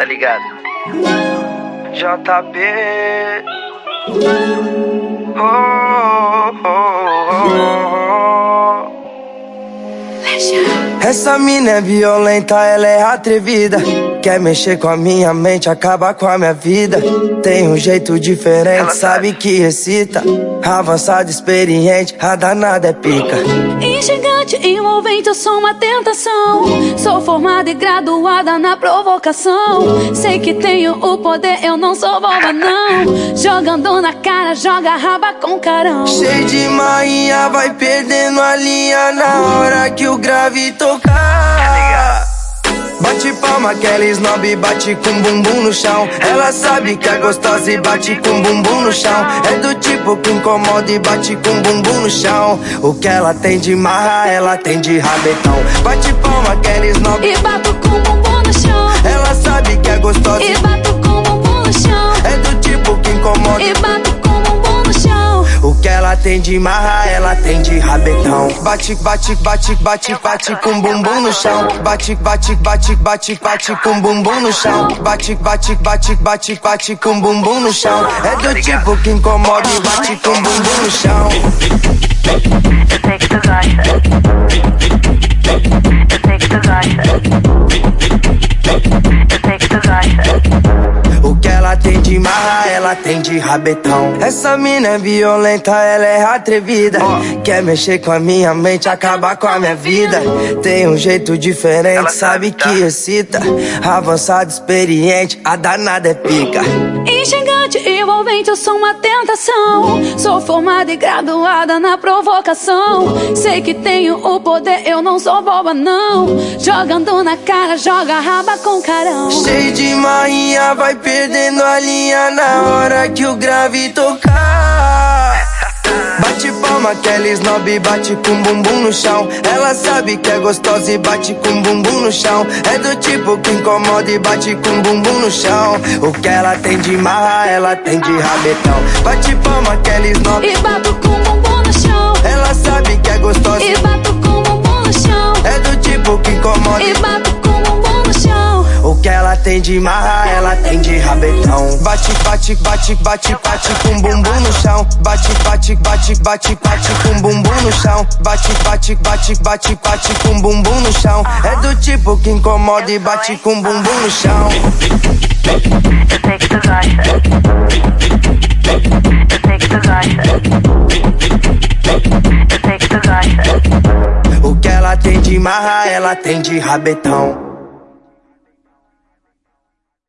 tá ligado? JP. Oh, oh, oh, Essa mina é violenta, ela é atrevida. Quer mexer com a minha mente, acabar com a minha vida. Tem um jeito diferente, sabe que excita. Avançado, experiente, a danada é pica. Instigante, envolvente, eu sou uma tentação. Sou formada e graduada na provocação. Sei que tenho o poder, eu não sou boba, não. Jogando na cara, joga raba com carão. Cheio de manhã, vai perdendo a linha na hora que o grave tocar. Palma, aquela snob bate com bumbum no chão. Ela sabe que é gostosa e bate com bumbum no chão. É do tipo que incomoda e bate com bumbum no chão. O que ela tem de marra, ela tem de rabetão. Bate palma, aquela snob e bato com bumbum no chão. Ela sabe que é gostosa ela tem de marra, ela tem de rabetão. Bate, bate, bate, bate, bate com bumbum no chão. Bate, bate, bate, bate, bate com bumbum no chão. Bate, bate, bate, bate, bate com bumbum no chão. É do tipo que incomoda e bate com bumbum no chão. Tem de rabetão. Essa mina é violenta, ela é atrevida. Quer mexer com a minha mente, acabar com a minha vida. Tem um jeito diferente, sabe que excita. Avançado, experiente, a danada é pica. Instigante, envolvente, eu sou uma tentação. Sou formada e graduada na provocação. Sei que tenho o poder, eu não sou boba, não. Jogando na cara, joga raba com carão. Cheio de manhã, vai perdendo a linha na hora que o grave tocar. Bate palma, aquela snob bate com bumbum no chão. Ela sabe que é gostosa e bate com bumbum no chão. É do tipo que incomoda e bate com bumbum no chão. O que ela tem de marra, ela tem de rabetão. Bate palma, aquela snob e bato com bumbum no chão. Ela sabe que é gostosa e bato com bumbum no chão. É do tipo que incomoda e bato ela tem de marra, ela tem de rabetão. Bate, bate, bate, bate, bate com bumbum no chão. Bate, bate, bate, bate, bate com bumbum no chão. Bate, bate, bate, bate, bate com bumbum no chão. É do tipo que incomoda e bate com bumbum no chão. Eu que gosta. Eu que gosta. Eu que gosta. O que ela tem de marra, ela tem de rabetão.